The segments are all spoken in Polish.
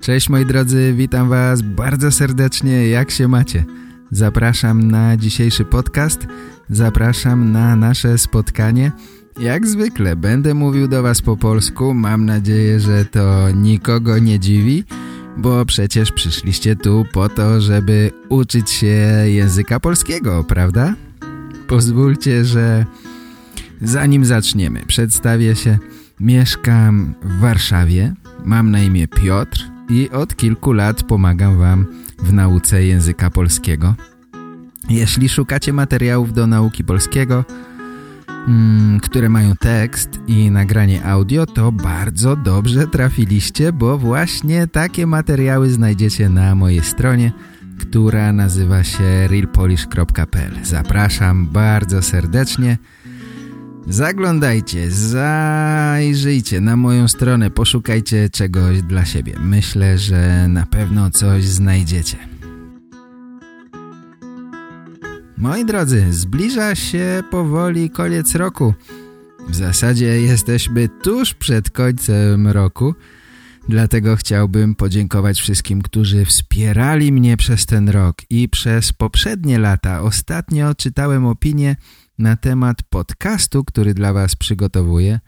Cześć moi drodzy, witam was bardzo serdecznie. Jak się macie? Zapraszam na dzisiejszy podcast. Zapraszam na nasze spotkanie. Jak zwykle będę mówił do was po polsku. Mam nadzieję, że to nikogo nie dziwi, bo przecież przyszliście tu po to, żeby uczyć się języka polskiego, prawda? Pozwólcie, że zanim zaczniemy, przedstawię się. Mieszkam w Warszawie, mam na imię Piotr i od kilku lat pomagam Wam w nauce języka polskiego. Jeśli szukacie materiałów do nauki polskiego, mm, które mają tekst i nagranie audio, to bardzo dobrze trafiliście, bo właśnie takie materiały znajdziecie na mojej stronie, która nazywa się realpolish.pl. Zapraszam bardzo serdecznie. Zaglądajcie, zajrzyjcie na moją stronę, poszukajcie czegoś dla siebie. Myślę, że na pewno coś znajdziecie. Moi drodzy, zbliża się powoli koniec roku. W zasadzie jesteśmy tuż przed końcem roku, dlatego chciałbym podziękować wszystkim, którzy wspierali mnie przez ten rok i przez poprzednie lata. Ostatnio czytałem opinię na temat podcastu, który dla Was przygotowuję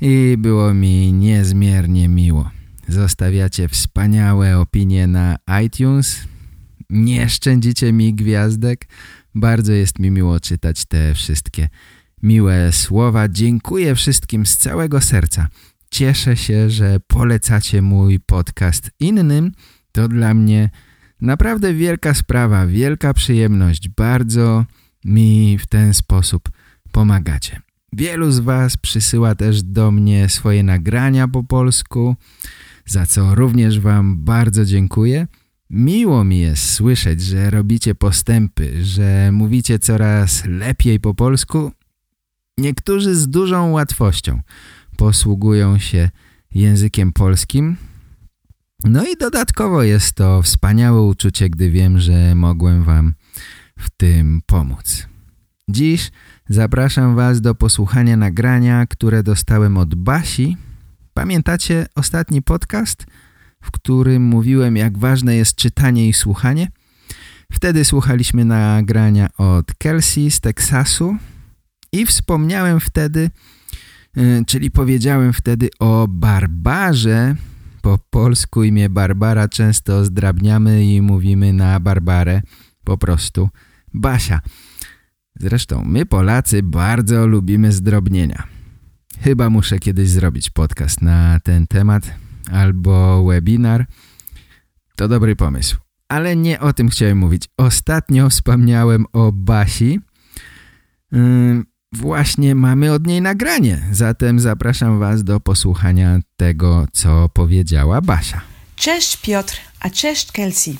i było mi niezmiernie miło. Zostawiacie wspaniałe opinie na iTunes, nie szczędzicie mi gwiazdek, bardzo jest mi miło czytać te wszystkie miłe słowa. Dziękuję wszystkim z całego serca. Cieszę się, że polecacie mój podcast innym. To dla mnie naprawdę wielka sprawa, wielka przyjemność. Bardzo mi w ten sposób pomagacie. Wielu z Was przysyła też do mnie swoje nagrania po polsku, za co również Wam bardzo dziękuję. Miło mi jest słyszeć, że robicie postępy, że mówicie coraz lepiej po polsku. Niektórzy z dużą łatwością posługują się językiem polskim. No i dodatkowo jest to wspaniałe uczucie, gdy wiem, że mogłem Wam w tym pomóc. Dziś zapraszam Was do posłuchania nagrania, które dostałem od Basi. Pamiętacie ostatni podcast, w którym mówiłem, jak ważne jest czytanie i słuchanie? Wtedy słuchaliśmy nagrania od Kelsey z Teksasu i wspomniałem wtedy, y, czyli powiedziałem wtedy o Barbarze. Po polsku imię Barbara często zdrabniamy i mówimy na Barbarę po prostu Basia. Zresztą my Polacy bardzo lubimy zdrobnienia. Chyba muszę kiedyś zrobić podcast na ten temat albo webinar. To dobry pomysł. Ale nie o tym chciałem mówić. Ostatnio wspomniałem o Basi. Właśnie mamy od niej nagranie. Zatem zapraszam Was do posłuchania tego, co powiedziała Basia. Cześć Piotr, a cześć Kelsey.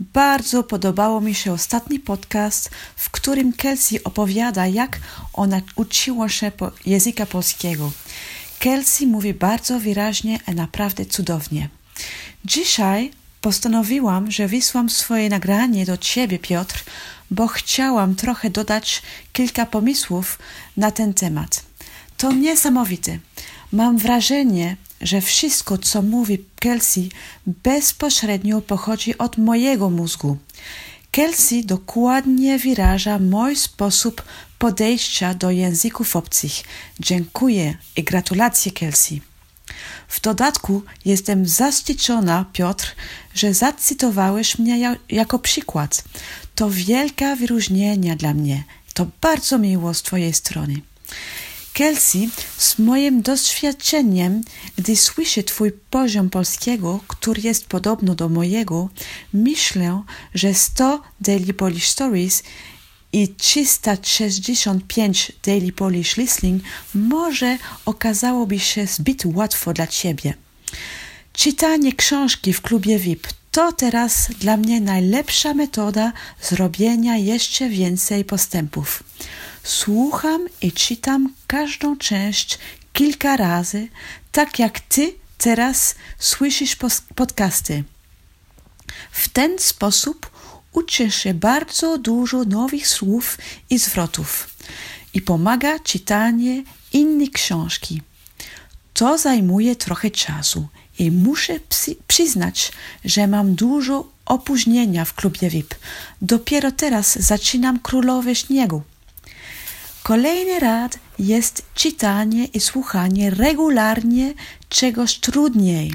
Bardzo podobało mi się ostatni podcast, w którym Kelsey opowiada, jak ona uczyła się po języka polskiego. Kelsey mówi bardzo wyraźnie i naprawdę cudownie. Dzisiaj postanowiłam, że wysłam swoje nagranie do Ciebie, Piotr, bo chciałam trochę dodać kilka pomysłów na ten temat. To niesamowite. Mam wrażenie, że wszystko, co mówi Kelsey, bezpośrednio pochodzi od mojego mózgu. Kelsey dokładnie wyraża mój sposób podejścia do języków obcych. Dziękuję i gratulacje Kelsey. W dodatku jestem zaszczycona, Piotr, że zacytowałeś mnie jako przykład. To wielka wyróżnienia dla mnie. To bardzo miło z Twojej strony. Kelsey, z moim doświadczeniem, gdy słyszę Twój poziom polskiego, który jest podobny do mojego, myślę, że 100 Daily Polish Stories i 365 Daily Polish Listening może okazałoby się zbyt łatwo dla Ciebie. Czytanie książki w klubie VIP To teraz dla mnie najlepsza metoda zrobienia jeszcze więcej postępów. Słucham i czytam każdą część kilka razy, tak jak ty teraz słyszysz podcasty. W ten sposób uczy się bardzo dużo nowych słów i zwrotów i pomaga czytanie innych książki. To zajmuje trochę czasu i muszę przyznać, że mam dużo opóźnienia w klubie VIP. Dopiero teraz zaczynam Królowe Śniegu. Kolejny rad jest czytanie i słuchanie regularnie czegoś trudniej.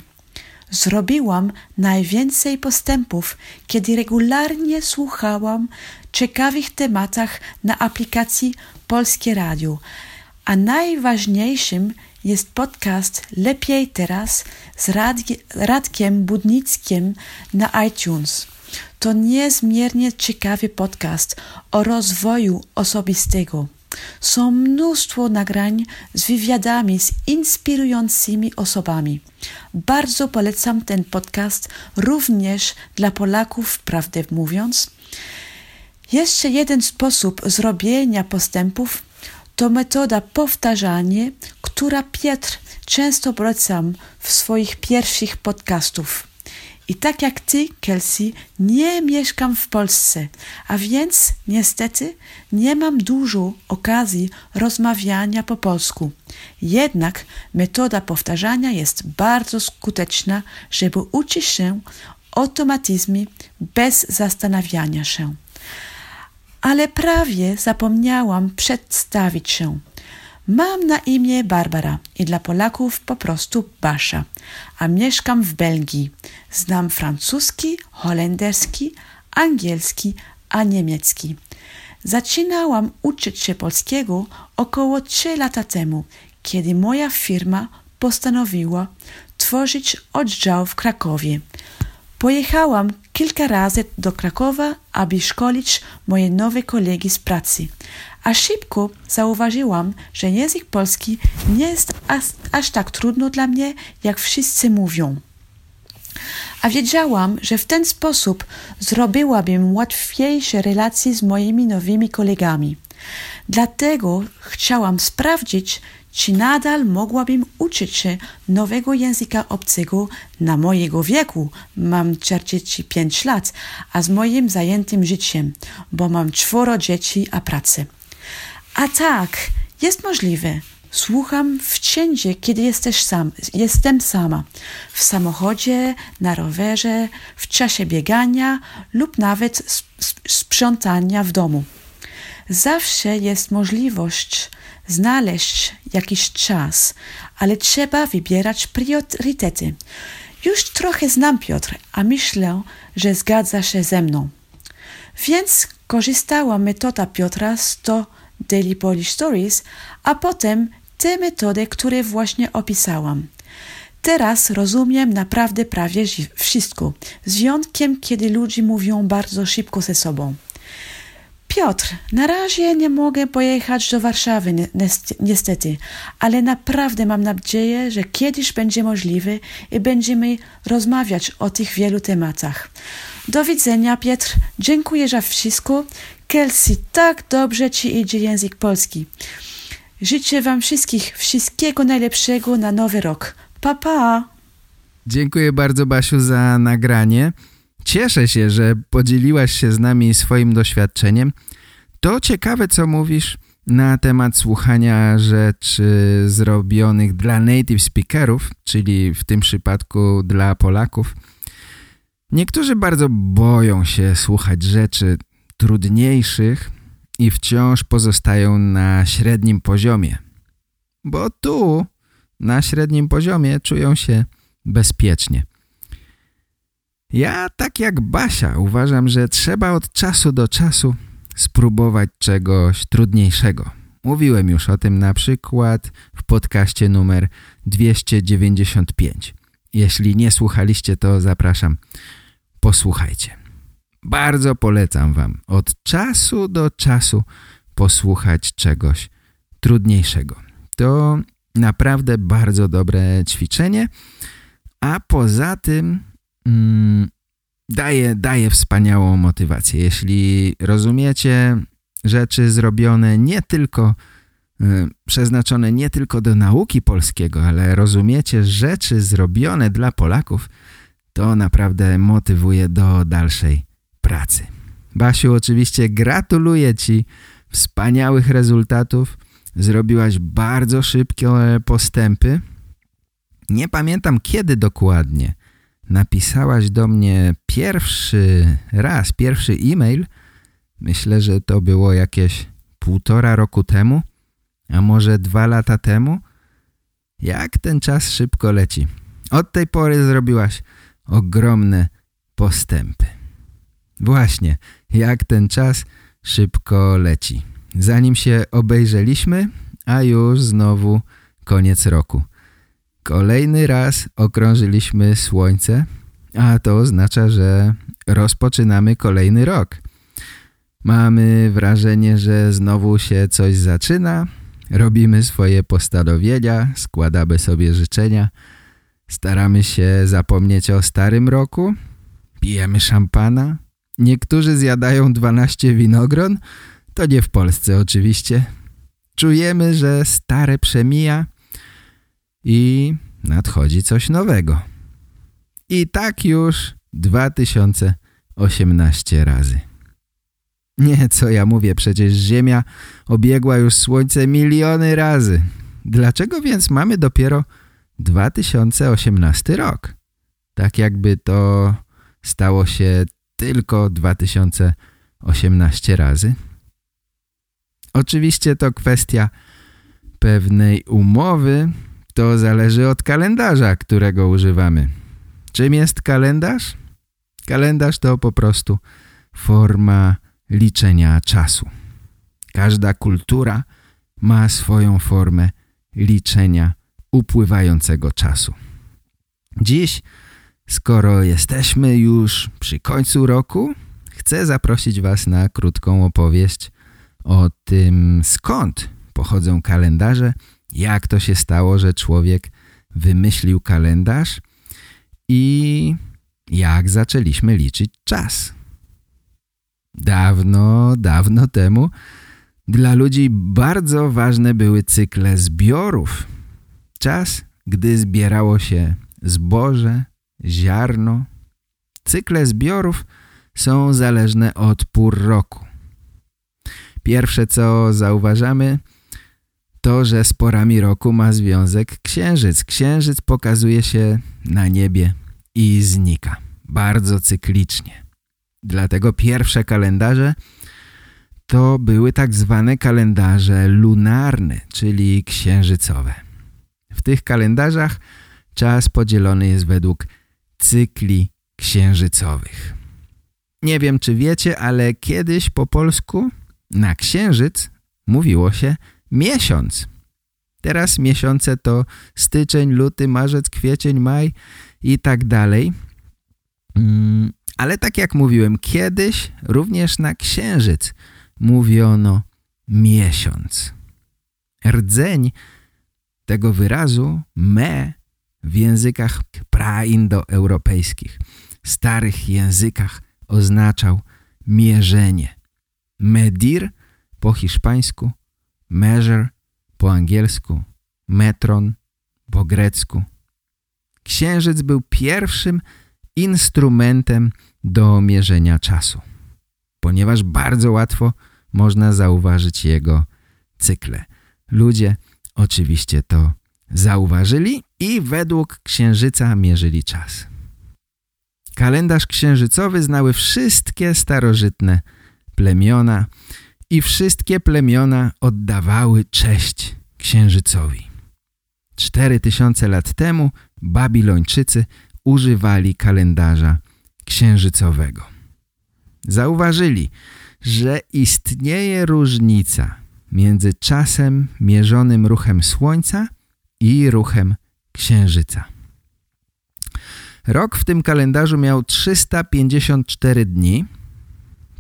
Zrobiłam najwięcej postępów, kiedy regularnie słuchałam ciekawych tematach na aplikacji Polskie Radio, a najważniejszym jest podcast Lepiej Teraz z Radkiem Budnickim na iTunes. To niezmiernie ciekawy podcast o rozwoju osobistego. Są mnóstwo nagrań z wywiadami z inspirującymi osobami. Bardzo polecam ten podcast również dla Polaków, prawdę mówiąc. Jeszcze jeden sposób zrobienia postępów to metoda powtarzanie, która Piotr często polecam w swoich pierwszych podcastów. I tak jak ty, Kelsey, nie mieszkam w Polsce, a więc niestety nie mam dużo okazji rozmawiania po polsku. Jednak metoda powtarzania jest bardzo skuteczna, żeby uczyć się automatyzmy bez zastanawiania się. Ale prawie zapomniałam przedstawić się. Mam na imię Barbara i dla Polaków po prostu Basza, a mieszkam w Belgii. Znam francuski, holenderski, angielski, a niemiecki. Zaczynałam uczyć się polskiego około 3 lata temu, kiedy moja firma postanowiła tworzyć oddział w Krakowie. Pojechałam kilka razy do Krakowa, aby szkolić moje nowe kolegi z pracy, a szybko zauważyłam, że język polski nie jest aż, aż tak trudno dla mnie, jak wszyscy mówią. A wiedziałam, że w ten sposób zrobiłabym łatwiejsze relacje z moimi nowymi kolegami. Dlatego chciałam sprawdzić, czy nadal mogłabym uczyć się nowego języka obcego na mojego wieku. Mam 45 lat, a z moim zajętym życiem, bo mam czworo dzieci a pracę. A tak, jest możliwe. Słucham wszędzie, kiedy jesteś sam, jestem sama. W samochodzie, na rowerze, w czasie biegania lub nawet sprzątania w domu. Zawsze jest możliwość znaleźć jakiś czas, ale trzeba wybierać priorytety. Już trochę znam Piotr, a myślę, że zgadza się ze mną. Więc korzystałam metoda Piotra z to Daily Polish Stories, a potem te metody, które właśnie opisałam. Teraz rozumiem naprawdę prawie wszystko, z wyjątkiem, kiedy ludzie mówią bardzo szybko ze sobą. Piotr, na razie nie mogę pojechać do Warszawy, niestety, ale naprawdę mam nadzieję, że kiedyś będzie możliwe i będziemy rozmawiać o tych wielu tematach. Do widzenia, Piotr. Dziękuję za wszystko. Kelsey, tak dobrze ci idzie język polski. Życzę wam wszystkich wszystkiego najlepszego na nowy rok. Pa, pa! Dziękuję bardzo, Basiu, za nagranie. Cieszę się, że podzieliłaś się z nami swoim doświadczeniem. To ciekawe, co mówisz na temat słuchania rzeczy zrobionych dla native speakerów, czyli w tym przypadku dla Polaków. Niektórzy bardzo boją się słuchać rzeczy trudniejszych i wciąż pozostają na średnim poziomie. Bo tu, na średnim poziomie, czują się bezpiecznie. Ja, tak jak Basia, uważam, że trzeba od czasu do czasu spróbować czegoś trudniejszego. Mówiłem już o tym na przykład w podcaście numer 295. Jeśli nie słuchaliście, to zapraszam, posłuchajcie. Bardzo polecam wam od czasu do czasu posłuchać czegoś trudniejszego. To naprawdę bardzo dobre ćwiczenie, a poza tym mm, daje, daje wspaniałą motywację. Jeśli rozumiecie rzeczy zrobione nie tylko y, przeznaczone nie tylko do nauki polskiego, ale rozumiecie rzeczy zrobione dla Polaków, to naprawdę motywuje do dalszej pracy. Basiu, oczywiście gratuluję Ci wspaniałych rezultatów. Zrobiłaś bardzo szybkie postępy. Nie pamiętam kiedy dokładnie napisałaś do mnie pierwszy raz, pierwszy e-mail. Myślę, że to było jakieś półtora roku temu, a może dwa lata temu. Jak ten czas szybko leci. Od tej pory zrobiłaś ogromne postępy. Właśnie, jak ten czas szybko leci. Zanim się obejrzeliśmy, a już znowu koniec roku. Kolejny raz okrążyliśmy Słońce, a to oznacza, że rozpoczynamy kolejny rok. Mamy wrażenie, że znowu się coś zaczyna, robimy swoje postanowienia, składamy sobie życzenia, staramy się zapomnieć o starym roku, pijemy szampana, niektórzy zjadają 12 winogron, to nie w Polsce oczywiście. Czujemy, że stare przemija, i nadchodzi coś nowego. I tak już 2018 razy. Nie, co ja mówię, przecież Ziemia obiegła już Słońce miliony razy. Dlaczego więc mamy dopiero 2018 rok? Tak jakby to stało się tylko 2018 razy. Oczywiście to kwestia pewnej umowy, to zależy od kalendarza, którego używamy. Czym jest kalendarz? Kalendarz to po prostu forma liczenia czasu. Każda kultura ma swoją formę liczenia upływającego czasu. Dziś, skoro jesteśmy już przy końcu roku, chcę zaprosić Was na krótką opowieść o tym, skąd pochodzą kalendarze jak to się stało, że człowiek wymyślił kalendarz i jak zaczęliśmy liczyć czas. Dawno, dawno temu dla ludzi bardzo ważne były cykle zbiorów. Czas, gdy zbierało się zboże, ziarno. Cykle zbiorów są zależne od pór roku. Pierwsze, co zauważamy, to, że z porami roku ma związek księżyc. Księżyc pokazuje się na niebie i znika. Bardzo cyklicznie. Dlatego pierwsze kalendarze to były tak zwane kalendarze lunarne, czyli księżycowe. W tych kalendarzach czas podzielony jest według cykli księżycowych. Nie wiem, czy wiecie, ale kiedyś po polsku na księżyc mówiło się miesiąc. Teraz miesiące to styczeń, luty, marzec, kwiecień, maj i tak dalej. Mm, ale tak jak mówiłem, kiedyś również na księżyc mówiono miesiąc. Rdzeń tego wyrazu me w językach praindoeuropejskich, starych językach oznaczał mierzenie. Medir po hiszpańsku measure po angielsku, metron po grecku. Księżyc był pierwszym instrumentem do mierzenia czasu, ponieważ bardzo łatwo można zauważyć jego cykle. Ludzie oczywiście to zauważyli i według księżyca mierzyli czas. Kalendarz księżycowy znały wszystkie starożytne plemiona i wszystkie plemiona oddawały cześć księżycowi. Cztery tysiące lat temu Babilończycy używali kalendarza księżycowego. Zauważyli, że istnieje różnica między czasem mierzonym ruchem Słońca i ruchem Księżyca. Rok w tym kalendarzu miał 354 dni.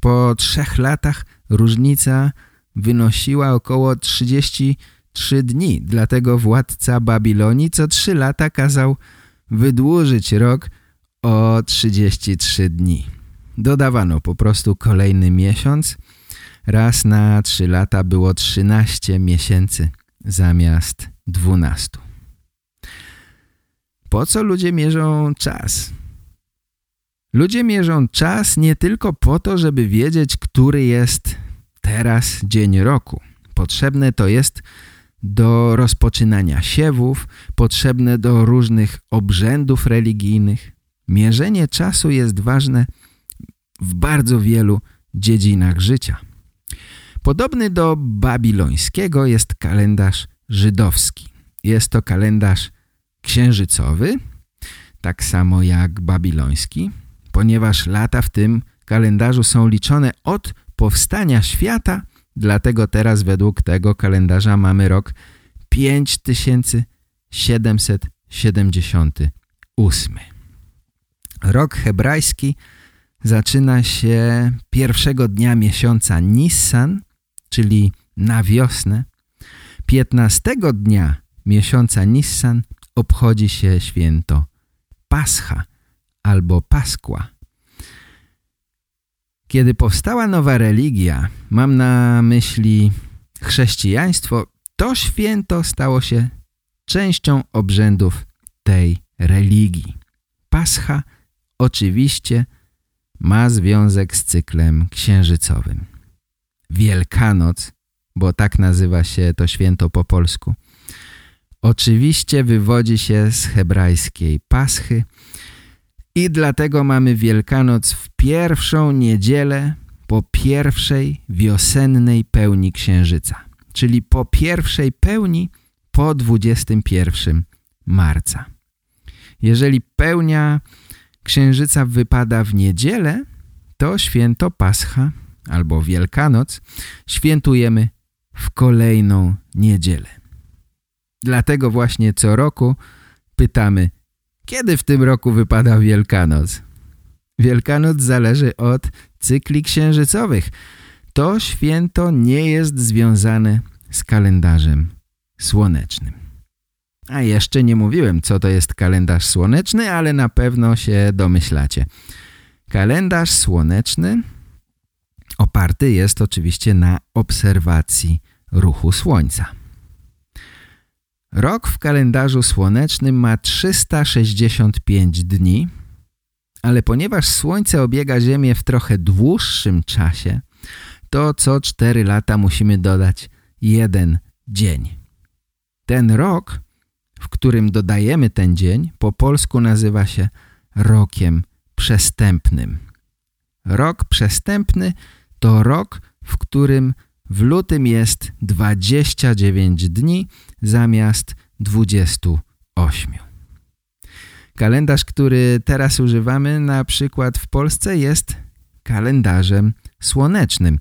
Po trzech latach różnica wynosiła około 33 dni. Dlatego władca Babilonii co trzy lata kazał wydłużyć rok o 33 dni. Dodawano po prostu kolejny miesiąc. Raz na 3 lata było 13 miesięcy zamiast 12. Po co ludzie mierzą czas? Ludzie mierzą czas nie tylko po to, żeby wiedzieć, który jest teraz dzień roku. Potrzebne to jest do rozpoczynania siewów, potrzebne do różnych obrzędów religijnych. Mierzenie czasu jest ważne w bardzo wielu dziedzinach życia. Podobny do babilońskiego jest kalendarz żydowski. Jest to kalendarz księżycowy, tak samo jak babiloński, ponieważ lata w tym kalendarzu są liczone od powstania świata, dlatego teraz według tego kalendarza mamy rok 5778. Rok hebrajski zaczyna się pierwszego dnia miesiąca Nissan, czyli na wiosnę. 15 dnia miesiąca Nissan obchodzi się święto Pascha albo Paskła. Kiedy powstała nowa religia, mam na myśli chrześcijaństwo, to święto stało się częścią obrzędów tej religii. Pascha oczywiście ma związek z cyklem księżycowym. Wielkanoc, bo tak nazywa się to święto po polsku, oczywiście wywodzi się z hebrajskiej paschy i dlatego mamy Wielkanoc w pierwszą niedzielę po pierwszej wiosennej pełni księżyca, czyli po pierwszej pełni po 21 marca. Jeżeli pełnia księżyca wypada w niedzielę, to święto Pascha albo Wielkanoc świętujemy w kolejną niedzielę. Dlatego właśnie co roku pytamy, kiedy w tym roku wypada Wielkanoc? Wielkanoc zależy od cykli księżycowych. To święto nie jest związane z kalendarzem słonecznym. A jeszcze nie mówiłem, co to jest kalendarz słoneczny, ale na pewno się domyślacie. Kalendarz słoneczny oparty jest oczywiście na obserwacji ruchu Słońca. Rok w kalendarzu słonecznym ma 365 dni, ale ponieważ Słońce obiega Ziemię w trochę dłuższym czasie, to co 4 lata musimy dodać jeden dzień. Ten rok, w którym dodajemy ten dzień, po polsku nazywa się rokiem przestępnym. Rok przestępny to rok, w którym w lutym jest 29 dni zamiast 28. Kalendarz, który teraz używamy na przykład w Polsce jest kalendarzem słonecznym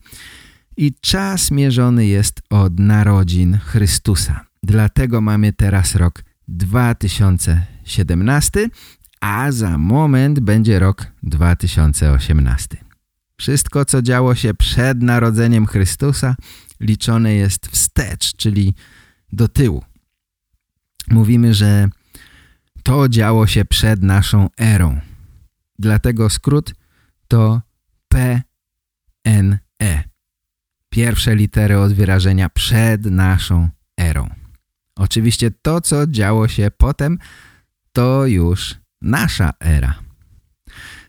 i czas mierzony jest od narodzin Chrystusa. Dlatego mamy teraz rok 2017, a za moment będzie rok 2018. Wszystko, co działo się przed narodzeniem Chrystusa, liczone jest wstecz, czyli do tyłu. Mówimy, że to działo się przed naszą erą. Dlatego skrót to PNE. Pierwsze litery od wyrażenia przed naszą erą. Oczywiście to, co działo się potem, to już nasza era.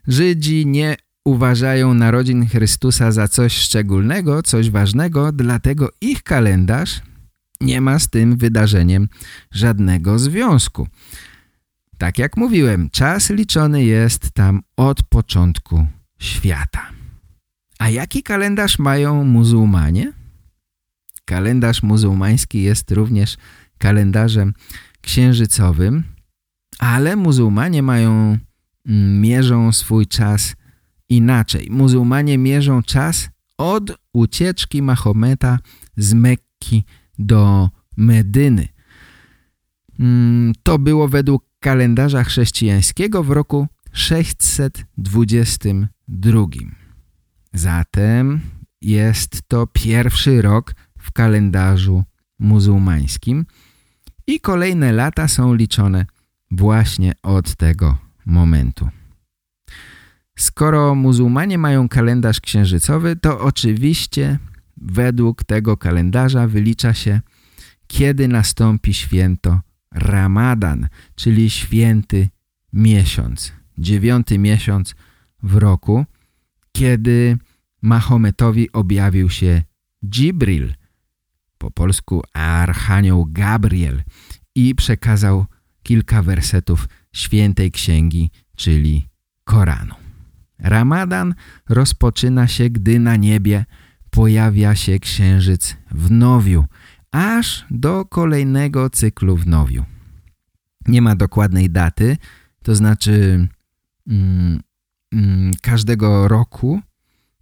Żydzi nie uważają narodzin Chrystusa za coś szczególnego, coś ważnego, dlatego ich kalendarz nie ma z tym wydarzeniem żadnego związku. Tak jak mówiłem, czas liczony jest tam od początku świata. A jaki kalendarz mają muzułmanie? Kalendarz muzułmański jest również kalendarzem księżycowym, ale muzułmanie mają, mm, mierzą swój czas inaczej. Muzułmanie mierzą czas od ucieczki Mahometa z Mekki do Medyny. Mm, to było według kalendarza chrześcijańskiego w roku 622. Zatem jest to pierwszy rok w kalendarzu muzułmańskim i kolejne lata są liczone właśnie od tego momentu. Skoro muzułmanie mają kalendarz księżycowy, to oczywiście według tego kalendarza wylicza się, kiedy nastąpi święto Ramadan, czyli święty miesiąc, dziewiąty miesiąc w roku, kiedy Mahometowi objawił się Dzibril, po polsku Archanioł Gabriel i przekazał kilka wersetów świętej księgi, czyli Koranu. Ramadan rozpoczyna się, gdy na niebie pojawia się księżyc w nowiu, aż do kolejnego cyklu w nowiu. Nie ma dokładnej daty, to znaczy mm, mm, każdego roku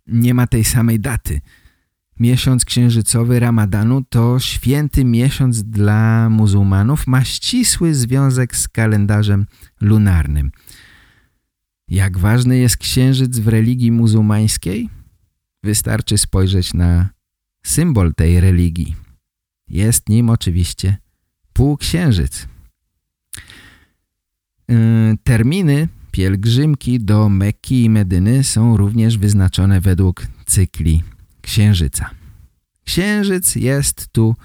nie ma tej samej daty. Miesiąc księżycowy Ramadanu to święty miesiąc dla muzułmanów, ma ścisły związek z kalendarzem lunarnym. Jak ważny jest księżyc w religii muzułmańskiej? Wystarczy spojrzeć na symbol tej religii. Jest nim oczywiście półksiężyc. Yy, terminy pielgrzymki do Mekki i Medyny są również wyznaczone według cykli księżyca. Księżyc jest tu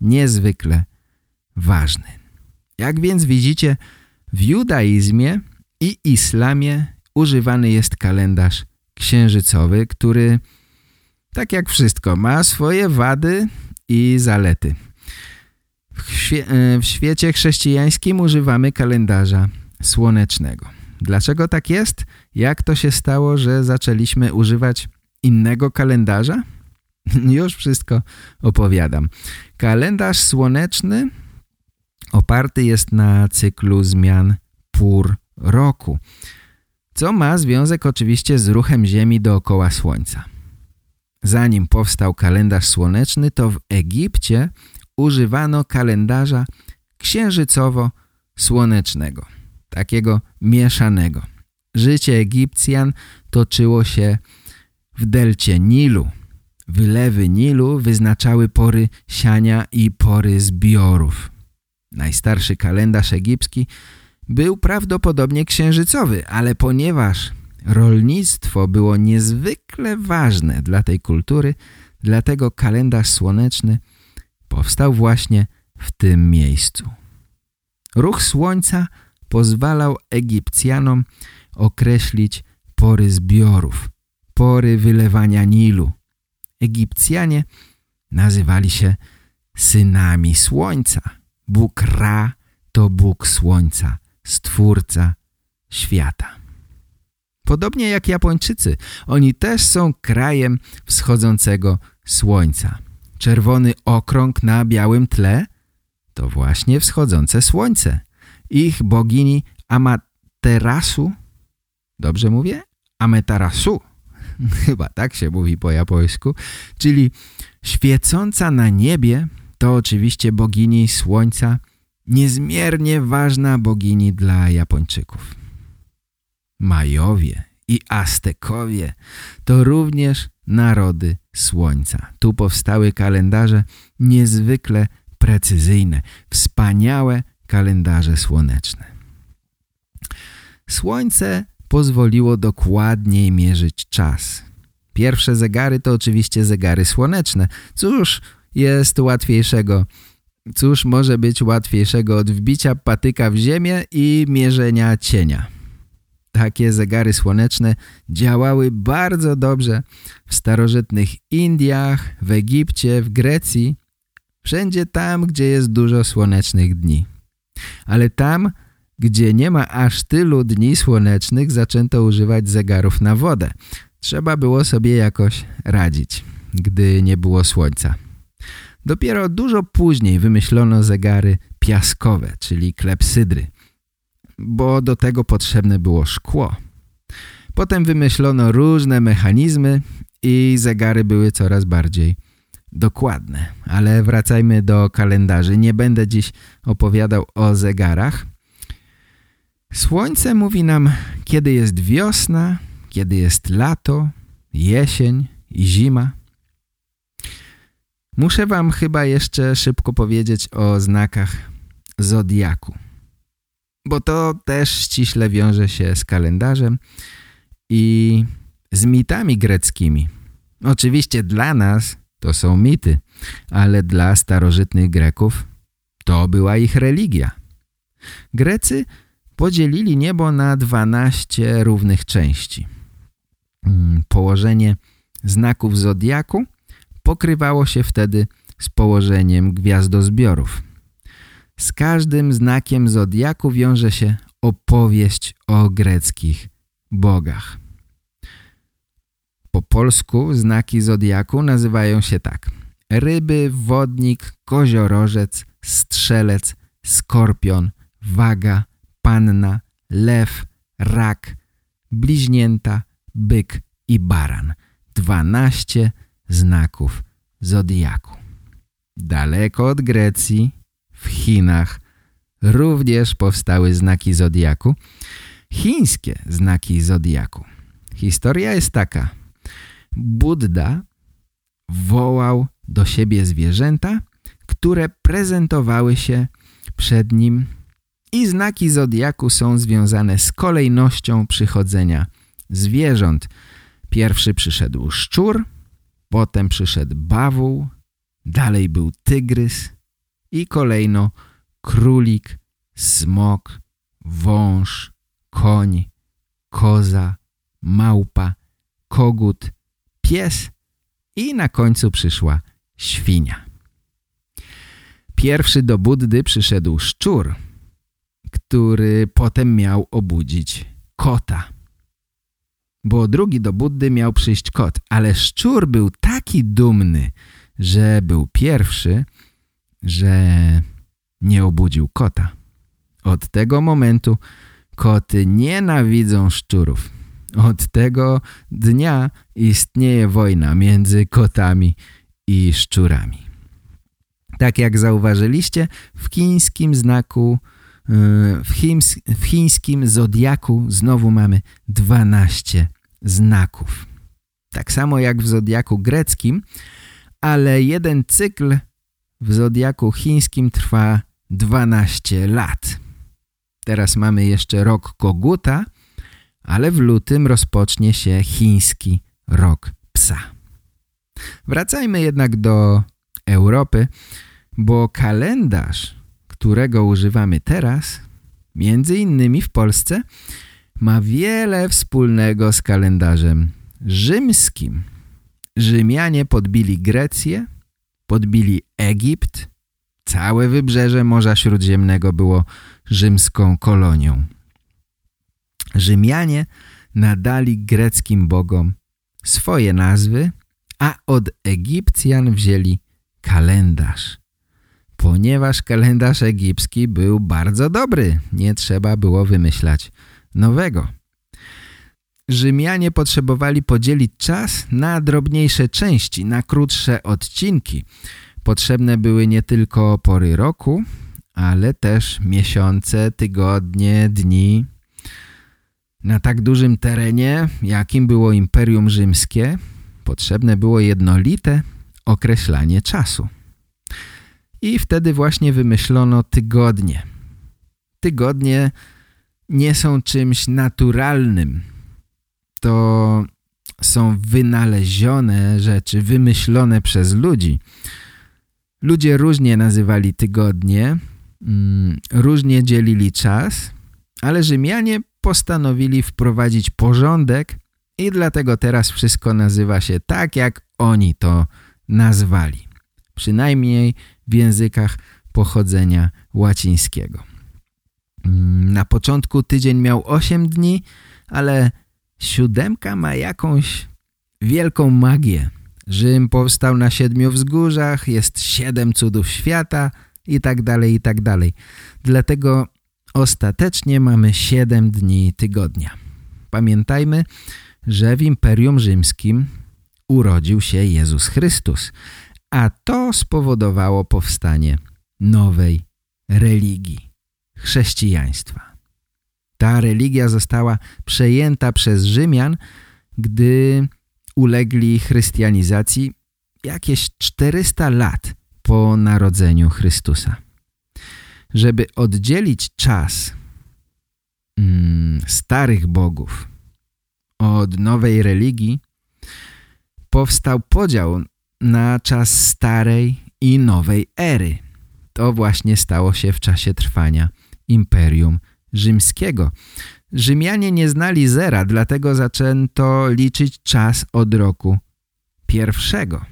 niezwykle ważny. Jak więc widzicie, w judaizmie i islamie używany jest kalendarz księżycowy, który, tak jak wszystko, ma swoje wady i zalety. W, świe e, w świecie chrześcijańskim używamy kalendarza słonecznego. Dlaczego tak jest? Jak to się stało, że zaczęliśmy używać innego kalendarza? Już wszystko opowiadam. Kalendarz słoneczny oparty jest na cyklu zmian pór roku, co ma związek oczywiście z ruchem Ziemi dookoła Słońca. Zanim powstał kalendarz słoneczny, to w Egipcie używano kalendarza księżycowo-słonecznego, takiego mieszanego. Życie Egipcjan toczyło się w delcie Nilu. Wylewy Nilu wyznaczały pory siania i pory zbiorów. Najstarszy kalendarz egipski był prawdopodobnie księżycowy, ale ponieważ rolnictwo było niezwykle ważne dla tej kultury, dlatego kalendarz słoneczny powstał właśnie w tym miejscu. Ruch słońca pozwalał Egipcjanom określić pory zbiorów, pory wylewania Nilu. Egipcjanie nazywali się synami słońca. Bóg Ra to Bóg słońca, stwórca świata. Podobnie jak Japończycy, oni też są krajem wschodzącego słońca. Czerwony okrąg na białym tle to właśnie wschodzące słońce. Ich bogini Amaterasu, dobrze mówię? Ametarasu, chyba tak się mówi po japońsku, czyli świecąca na niebie to oczywiście bogini słońca, niezmiernie ważna bogini dla Japończyków. Majowie i Aztekowie to również narody słońca. Tu powstały kalendarze niezwykle precyzyjne, wspaniałe kalendarze słoneczne. Słońce pozwoliło dokładniej mierzyć czas. Pierwsze zegary to oczywiście zegary słoneczne. Cóż jest łatwiejszego Cóż może być łatwiejszego od wbicia patyka w ziemię i mierzenia cienia? Takie zegary słoneczne działały bardzo dobrze w starożytnych Indiach, w Egipcie, w Grecji, wszędzie tam, gdzie jest dużo słonecznych dni. Ale tam, gdzie nie ma aż tylu dni słonecznych, zaczęto używać zegarów na wodę. Trzeba było sobie jakoś radzić, gdy nie było słońca. Dopiero dużo później wymyślono zegary piaskowe, czyli klepsydry, bo do tego potrzebne było szkło. Potem wymyślono różne mechanizmy i zegary były coraz bardziej dokładne. Ale wracajmy do kalendarzy. Nie będę dziś opowiadał o zegarach. Słońce mówi nam, kiedy jest wiosna, kiedy jest lato, jesień i zima. Muszę wam chyba jeszcze szybko powiedzieć o znakach zodiaku, bo to też ściśle wiąże się z kalendarzem i z mitami greckimi. Oczywiście dla nas to są mity, ale dla starożytnych Greków to była ich religia. Grecy podzielili niebo na 12 równych części. Mm, położenie znaków zodiaku pokrywało się wtedy z położeniem gwiazdozbiorów. Z każdym znakiem zodiaku wiąże się opowieść o greckich bogach. Po polsku znaki zodiaku nazywają się tak. Ryby, wodnik, koziorożec, strzelec, skorpion, waga, panna, lew, rak, bliźnięta, byk i baran. Dwanaście znaków zodiaku. Daleko od Grecji, w Chinach, również powstały znaki zodiaku. Chińskie znaki zodiaku. Historia jest taka. Buddha wołał do siebie zwierzęta, które prezentowały się przed nim i znaki zodiaku są związane z kolejnością przychodzenia zwierząt. Pierwszy przyszedł szczur, potem przyszedł bawół, dalej był tygrys i kolejno królik, smok, wąż, koń, koza, małpa, kogut, pies i na końcu przyszła świnia. Pierwszy do Buddy przyszedł szczur, który potem miał obudzić kota. Bo drugi do Buddy miał przyjść kot, ale szczur był taki dumny, że był pierwszy, że nie obudził kota. Od tego momentu koty nienawidzą szczurów. Od tego dnia istnieje wojna między kotami i szczurami. Tak jak zauważyliście, w chińskim znaku, w, chims, w chińskim zodiaku znowu mamy 12 znaków. Tak samo jak w zodiaku greckim, ale jeden cykl w zodiaku chińskim trwa 12 lat. Teraz mamy jeszcze rok koguta, ale w lutym rozpocznie się chiński rok psa. Wracajmy jednak do Europy, bo kalendarz, którego używamy teraz, między innymi w Polsce, ma wiele wspólnego z kalendarzem rzymskim. Rzymianie podbili Grecję, podbili Egipt, całe wybrzeże Morza Śródziemnego było rzymską kolonią. Rzymianie nadali greckim bogom swoje nazwy, a od Egipcjan wzięli kalendarz. Ponieważ kalendarz egipski był bardzo dobry, nie trzeba było wymyślać nowego. Rzymianie potrzebowali podzielić czas na drobniejsze części, na krótsze odcinki. Potrzebne były nie tylko pory roku, ale też miesiące, tygodnie, dni. Na tak dużym terenie, jakim było Imperium Rzymskie, potrzebne było jednolite określanie czasu. I wtedy właśnie wymyślono tygodnie. Tygodnie nie są czymś naturalnym. To są wynalezione rzeczy, wymyślone przez ludzi. Ludzie różnie nazywali tygodnie, mm, różnie dzielili czas, ale Rzymianie postanowili wprowadzić porządek i dlatego teraz wszystko nazywa się tak, jak oni to nazwali. Przynajmniej w językach pochodzenia łacińskiego. Mm, na początku tydzień miał 8 dni, ale siódemka ma jakąś wielką magię. Rzym powstał na siedmiu wzgórzach, jest siedem cudów świata i tak dalej, i tak dalej. Dlatego ostatecznie mamy siedem dni tygodnia. Pamiętajmy, że w Imperium Rzymskim urodził się Jezus Chrystus, a to spowodowało powstanie nowej religii chrześcijaństwa. Ta religia została przejęta przez Rzymian, gdy ulegli chrystianizacji jakieś 400 lat po narodzeniu Chrystusa. Żeby oddzielić czas mm, starych bogów od nowej religii, powstał podział na czas starej i nowej ery. To właśnie stało się w czasie trwania Imperium Rzymskiego. Rzymianie nie znali zera, dlatego zaczęto liczyć czas od roku pierwszego.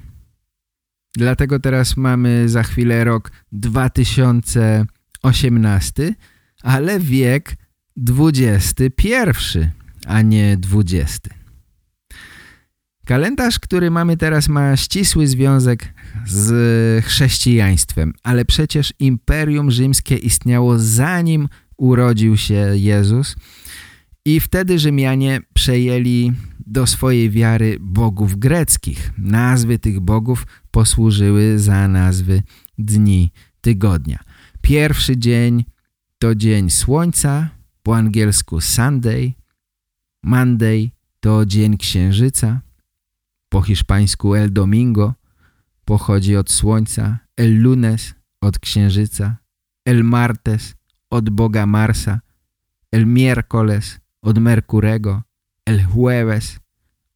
Dlatego teraz mamy za chwilę rok 2018, ale wiek XXI, a nie XX. Kalendarz, który mamy teraz ma ścisły związek z chrześcijaństwem, ale przecież Imperium Rzymskie istniało zanim urodził się Jezus i wtedy Rzymianie przejęli do swojej wiary bogów greckich. Nazwy tych bogów posłużyły za nazwy dni tygodnia. Pierwszy dzień to dzień słońca, po angielsku Sunday. Monday to dzień księżyca, po hiszpańsku El Domingo pochodzi od słońca, El Lunes od księżyca, El Martes od boga Marsa, El Miércoles od Merkurego, El Jueves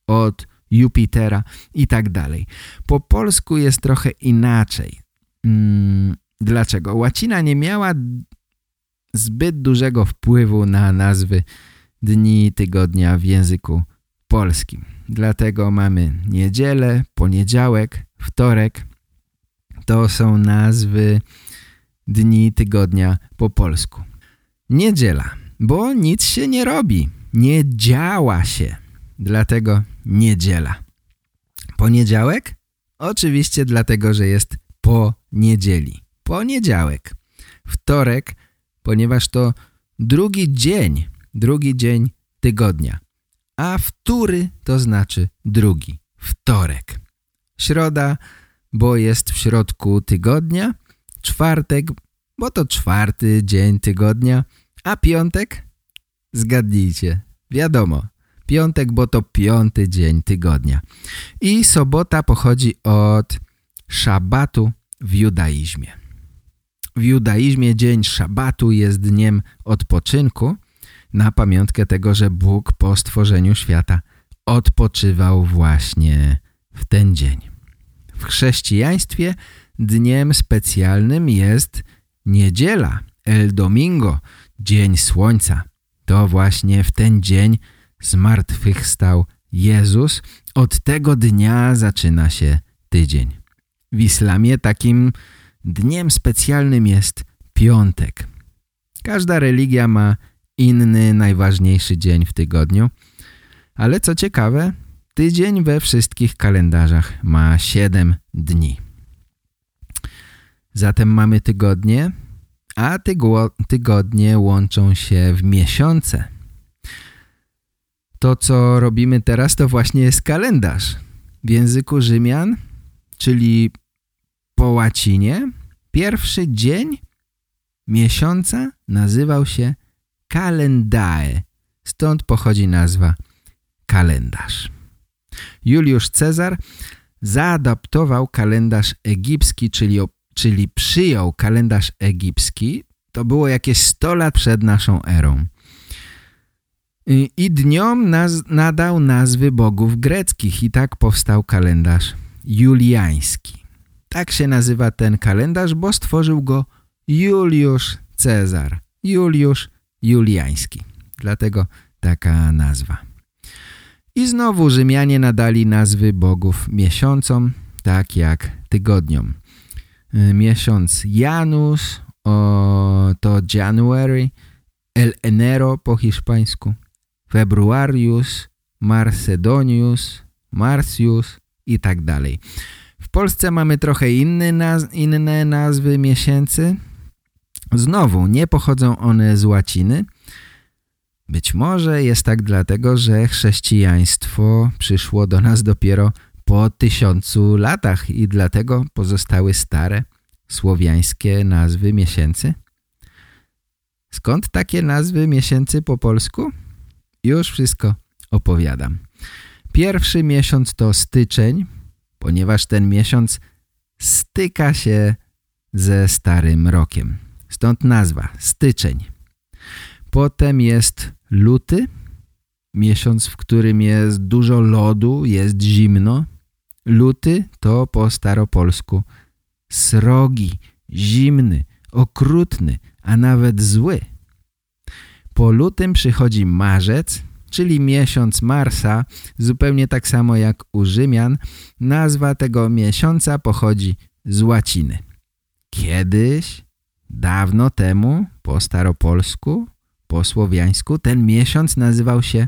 od Jupitera i tak dalej. Po polsku jest trochę inaczej. Hmm, dlaczego? Łacina nie miała zbyt dużego wpływu na nazwy dni tygodnia w języku polskim. Dlatego mamy niedzielę, poniedziałek, wtorek. To są nazwy dni tygodnia po polsku. Niedziela, bo nic się nie robi, nie działa się. Dlatego niedziela. Poniedziałek? Oczywiście dlatego, że jest po niedzieli. Poniedziałek. Wtorek, ponieważ to drugi dzień, drugi dzień tygodnia a wtóry to znaczy drugi, wtorek. Środa, bo jest w środku tygodnia, czwartek, bo to czwarty dzień tygodnia, a piątek? Zgadnijcie, wiadomo, piątek, bo to piąty dzień tygodnia. I sobota pochodzi od szabatu w judaizmie. W judaizmie dzień szabatu jest dniem odpoczynku, na pamiątkę tego, że Bóg po stworzeniu świata odpoczywał właśnie w ten dzień. W chrześcijaństwie dniem specjalnym jest niedziela, El Domingo, Dzień Słońca. To właśnie w ten dzień zmartwychwstał Jezus. Od tego dnia zaczyna się tydzień. W islamie takim dniem specjalnym jest piątek. Każda religia ma inny, najważniejszy dzień w tygodniu. Ale co ciekawe, tydzień we wszystkich kalendarzach ma 7 dni. Zatem mamy tygodnie, a tygodnie łączą się w miesiące. To, co robimy teraz, to właśnie jest kalendarz. W języku Rzymian, czyli po łacinie, pierwszy dzień miesiąca nazywał się kalendae. Stąd pochodzi nazwa kalendarz. Juliusz Cezar zaadaptował kalendarz egipski, czyli, czyli przyjął kalendarz egipski. To było jakieś 100 lat przed naszą erą. I, dniom naz nadał nazwy bogów greckich i tak powstał kalendarz juliański. Tak się nazywa ten kalendarz, bo stworzył go Juliusz Cezar. Juliusz juliański. Dlatego taka nazwa. I znowu Rzymianie nadali nazwy bogów miesiącom, tak jak tygodniom. Y, miesiąc Janus o, to January, El Enero po hiszpańsku, Februarius, Marcedonius, Marcius i tak dalej. W Polsce mamy trochę inny naz inne nazwy miesięcy, Znowu, nie pochodzą one z łaciny. Być może jest tak dlatego, że chrześcijaństwo przyszło do nas dopiero po tysiącu latach i dlatego pozostały stare, słowiańskie nazwy miesięcy. Skąd takie nazwy miesięcy po polsku? Już wszystko opowiadam. Pierwszy miesiąc to styczeń, ponieważ ten miesiąc styka się ze starym rokiem. Stąd nazwa, styczeń. Potem jest luty, miesiąc, w którym jest dużo lodu, jest zimno. Luty to po staropolsku srogi, zimny, okrutny, a nawet zły. Po lutym przychodzi marzec, czyli miesiąc Marsa, zupełnie tak samo jak u Rzymian. Nazwa tego miesiąca pochodzi z łaciny. Kiedyś, dawno temu, po staropolsku, po słowiańsku, ten miesiąc nazywał się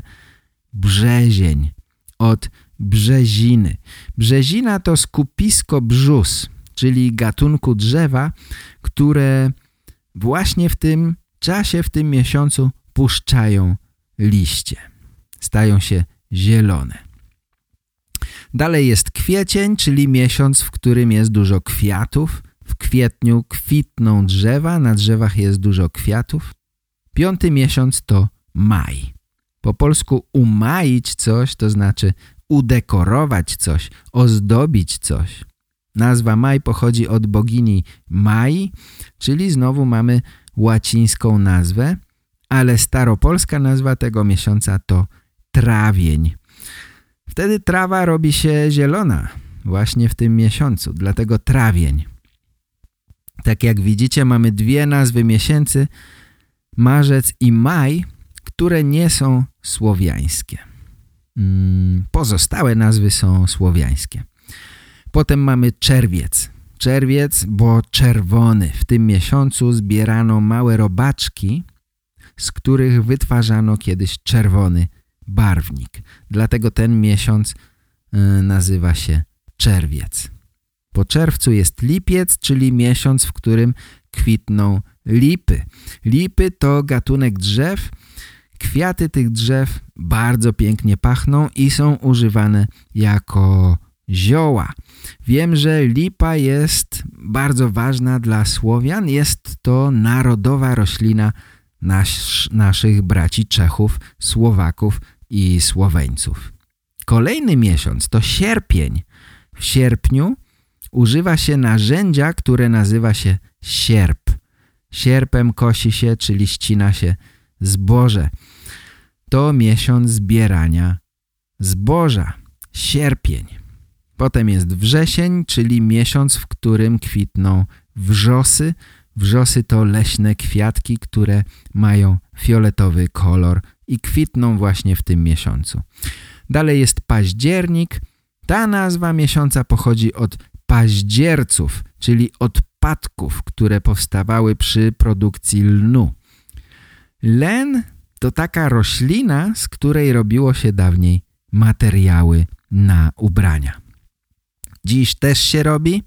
Brzezień, od brzeziny. Brzezina to skupisko brzus, czyli gatunku drzewa, które właśnie w tym czasie, w tym miesiącu puszczają liście. Stają się zielone. Dalej jest kwiecień, czyli miesiąc, w którym jest dużo kwiatów. W kwietniu kwitną drzewa, na drzewach jest dużo kwiatów. Piąty miesiąc to maj. Po polsku umaić coś to znaczy udekorować coś, ozdobić coś. Nazwa maj pochodzi od bogini Mai, czyli znowu mamy łacińską nazwę, ale staropolska nazwa tego miesiąca to trawień. Wtedy trawa robi się zielona właśnie w tym miesiącu, dlatego trawień. Tak jak widzicie mamy dwie nazwy miesięcy, marzec i maj, które nie są słowiańskie. Mm, pozostałe nazwy są słowiańskie. Potem mamy czerwiec. Czerwiec, bo czerwony. W tym miesiącu zbierano małe robaczki, z których wytwarzano kiedyś czerwony barwnik. Dlatego ten miesiąc y, nazywa się czerwiec. Po czerwcu jest lipiec, czyli miesiąc, w którym kwitną lipy. Lipy to gatunek drzew. Kwiaty tych drzew bardzo pięknie pachną i są używane jako zioła. Wiem, że lipa jest bardzo ważna dla Słowian. Jest to narodowa roślina nas, naszych braci Czechów, Słowaków i Słoweńców. Kolejny miesiąc to sierpień. W sierpniu używa się narzędzia, które nazywa się sierp. Sierpem kosi się, czyli ścina się zboże. To miesiąc zbierania zboża. Sierpień. Potem jest wrzesień, czyli miesiąc, w którym kwitną wrzosy. Wrzosy to leśne kwiatki, które mają fioletowy kolor i kwitną właśnie w tym miesiącu. Dalej jest październik. Ta nazwa miesiąca pochodzi od paździerców, czyli odpadków, które powstawały przy produkcji lnu. Len to taka roślina, z której robiło się dawniej materiały na ubrania. Dziś też się robi,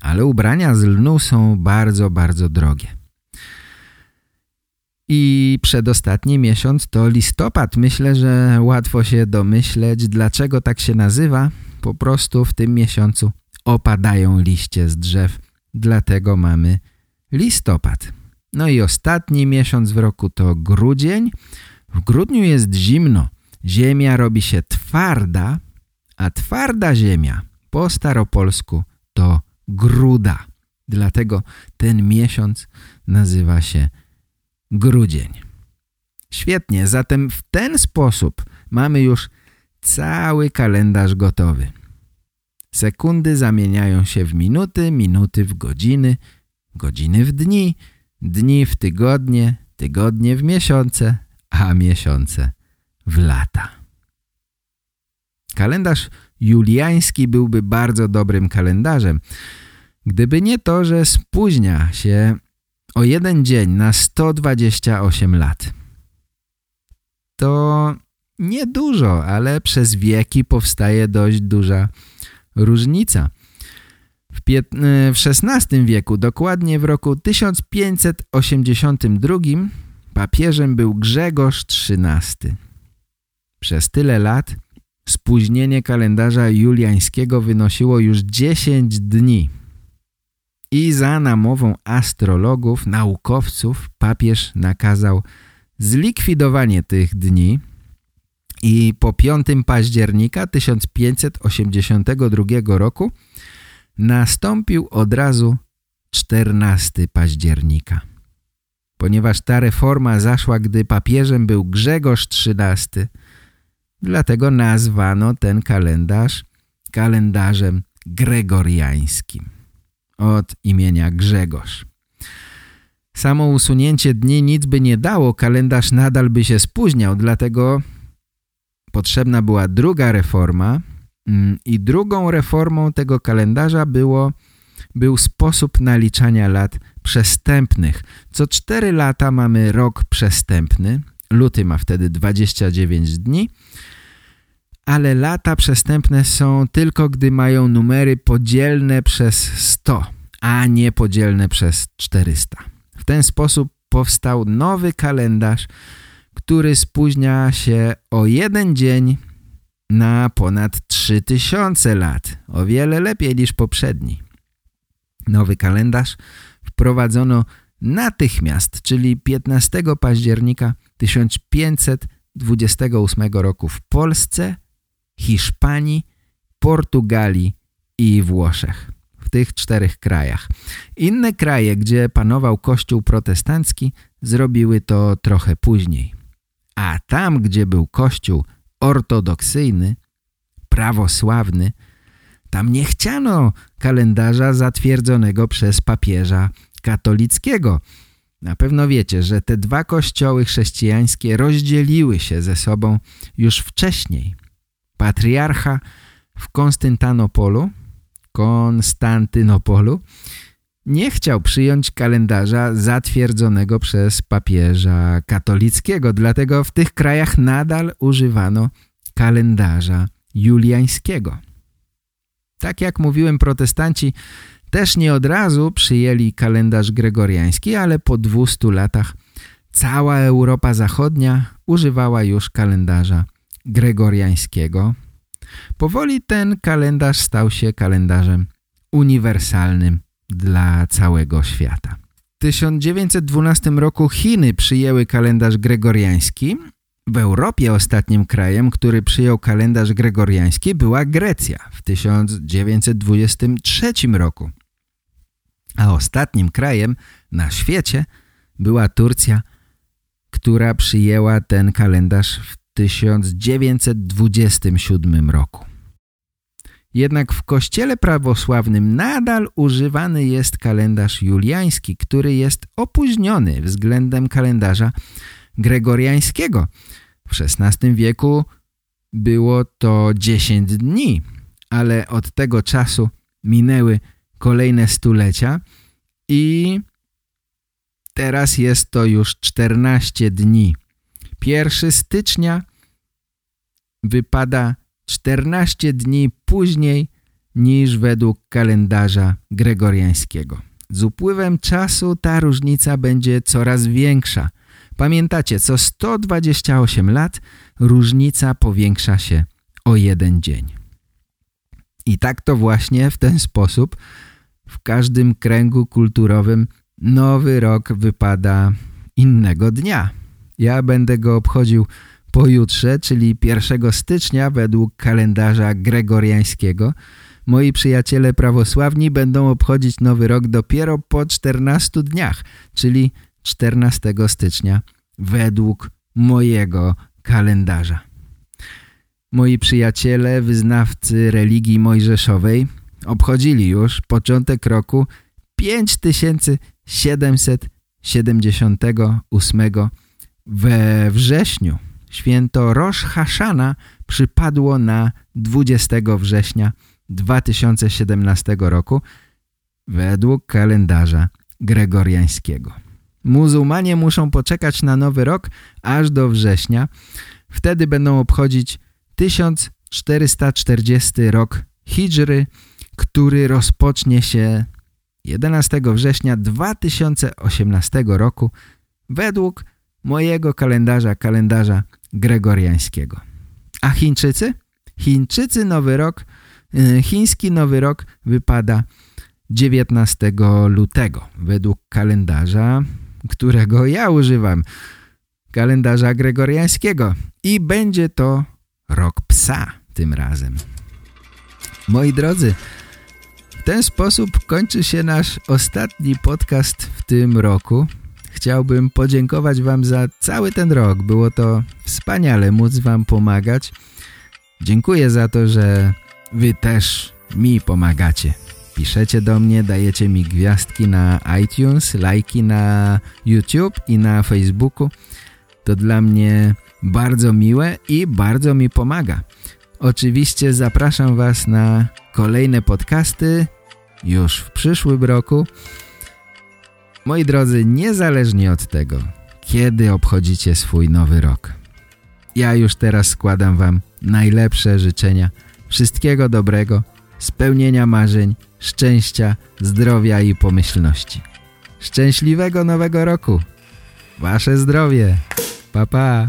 ale ubrania z lnu są bardzo, bardzo drogie. I przedostatni miesiąc to listopad. Myślę, że łatwo się domyśleć, dlaczego tak się nazywa. Po prostu w tym miesiącu opadają liście z drzew, dlatego mamy listopad. No i ostatni miesiąc w roku to grudzień. W grudniu jest zimno, ziemia robi się twarda, a twarda ziemia po staropolsku to gruda. Dlatego ten miesiąc nazywa się grudzień. Świetnie, zatem w ten sposób mamy już cały kalendarz gotowy. Sekundy zamieniają się w minuty, minuty w godziny, godziny w dni, dni w tygodnie, tygodnie w miesiące, a miesiące w lata. Kalendarz juliański byłby bardzo dobrym kalendarzem, gdyby nie to, że spóźnia się o jeden dzień na 128 lat. To niedużo, ale przez wieki powstaje dość duża różnica. W, w XVI wieku, dokładnie w roku 1582, papieżem był Grzegorz XIII. Przez tyle lat spóźnienie kalendarza juliańskiego wynosiło już 10 dni. I za namową astrologów, naukowców papież nakazał zlikwidowanie tych dni i po 5 października 1582 roku nastąpił od razu 14 października. Ponieważ ta reforma zaszła, gdy papieżem był Grzegorz XIII, dlatego nazwano ten kalendarz kalendarzem gregoriańskim od imienia Grzegorz. Samo usunięcie dni nic by nie dało, kalendarz nadal by się spóźniał, dlatego potrzebna była druga reforma mm, i drugą reformą tego kalendarza było, był sposób naliczania lat przestępnych. Co cztery lata mamy rok przestępny, luty ma wtedy 29 dni, ale lata przestępne są tylko gdy mają numery podzielne przez 100, a nie podzielne przez 400. W ten sposób powstał nowy kalendarz, który spóźnia się o jeden dzień na ponad 3000 lat. O wiele lepiej niż poprzedni. Nowy kalendarz wprowadzono natychmiast, czyli 15 października 1528 roku w Polsce, Hiszpanii, Portugalii i Włoszech. W tych czterech krajach. Inne kraje, gdzie panował kościół protestancki, zrobiły to trochę później. A tam, gdzie był kościół ortodoksyjny, prawosławny, tam nie chciano kalendarza zatwierdzonego przez papieża katolickiego. Na pewno wiecie, że te dwa kościoły chrześcijańskie rozdzieliły się ze sobą już wcześniej. Patriarcha w Konstantynopolu, Konstantynopolu nie chciał przyjąć kalendarza zatwierdzonego przez papieża katolickiego, dlatego w tych krajach nadal używano kalendarza juliańskiego. Tak jak mówiłem, protestanci też nie od razu przyjęli kalendarz gregoriański, ale po 200 latach cała Europa Zachodnia używała już kalendarza gregoriańskiego. Powoli ten kalendarz stał się kalendarzem uniwersalnym dla całego świata. W 1912 roku Chiny przyjęły kalendarz gregoriański. W Europie ostatnim krajem, który przyjął kalendarz gregoriański była Grecja w 1923 roku. A ostatnim krajem na świecie była Turcja, która przyjęła ten kalendarz w 1927 roku. Jednak w kościele prawosławnym nadal używany jest kalendarz juliański, który jest opóźniony względem kalendarza gregoriańskiego. W XVI wieku było to 10 dni, ale od tego czasu minęły kolejne stulecia i teraz jest to już 14 dni. 1 stycznia wypada 14 dni później niż według kalendarza gregoriańskiego. Z upływem czasu ta różnica będzie coraz większa. Pamiętacie, co 128 lat różnica powiększa się o jeden dzień. I tak to właśnie w ten sposób w każdym kręgu kulturowym nowy rok wypada innego dnia. Ja będę go obchodził pojutrze, czyli 1 stycznia według kalendarza gregoriańskiego. Moi przyjaciele prawosławni będą obchodzić Nowy Rok dopiero po 14 dniach, czyli 14 stycznia według mojego kalendarza. Moi przyjaciele, wyznawcy religii mojżeszowej obchodzili już początek roku 5778 we wrześniu święto Rosh Hashana przypadło na 20 września 2017 roku według kalendarza gregoriańskiego. Muzułmanie muszą poczekać na nowy rok aż do września. Wtedy będą obchodzić 1440 rok Hijry, który rozpocznie się 11 września 2018 roku według mojego kalendarza, kalendarza gregoriańskiego. A Chińczycy? Chińczycy Nowy Rok, y, chiński Nowy Rok wypada 19 lutego według kalendarza, którego ja używam, kalendarza gregoriańskiego i będzie to rok psa tym razem. Moi drodzy, w ten sposób kończy się nasz ostatni podcast w tym roku – chciałbym podziękować Wam za cały ten rok. Było to wspaniale móc Wam pomagać. Dziękuję za to, że Wy też mi pomagacie. Piszecie do mnie, dajecie mi gwiazdki na iTunes, lajki na YouTube i na Facebooku. To dla mnie bardzo miłe i bardzo mi pomaga. Oczywiście zapraszam Was na kolejne podcasty już w przyszłym roku. Moi drodzy, niezależnie od tego, kiedy obchodzicie swój nowy rok, ja już teraz składam Wam najlepsze życzenia, wszystkiego dobrego, spełnienia marzeń, szczęścia, zdrowia i pomyślności. Szczęśliwego nowego roku! Wasze zdrowie! Pa, pa!